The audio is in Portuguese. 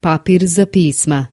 Papir za pisma